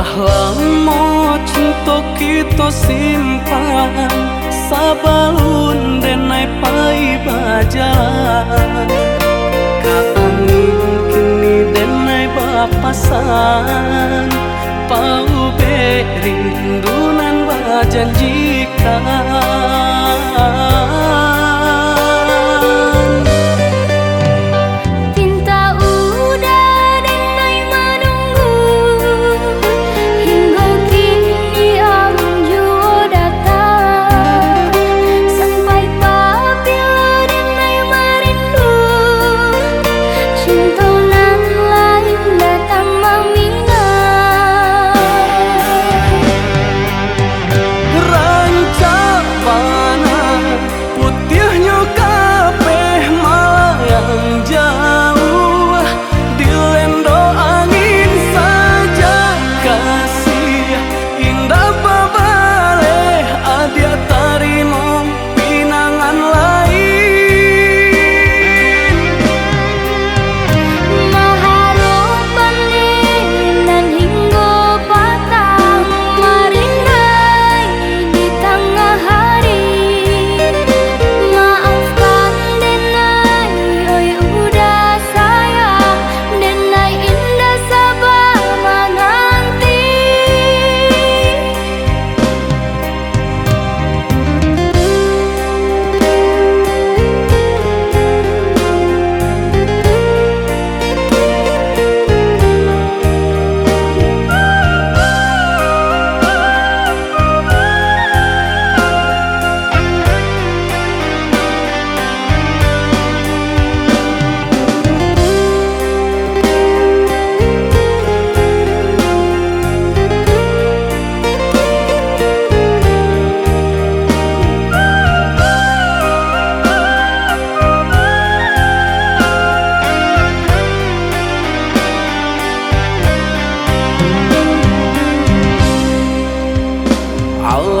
Lamo cinta kita simpan Sabalun denai pai bajalan Kaangin kini denai bapasan Pau berindunan bajanjikan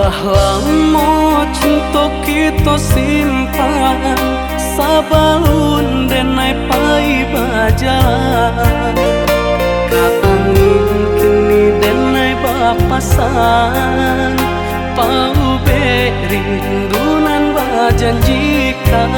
Allah lamo cinta kita simpan Sabalun denai pai bajalan Kaangin kini denai bapasan Pau berindunan bajanjikan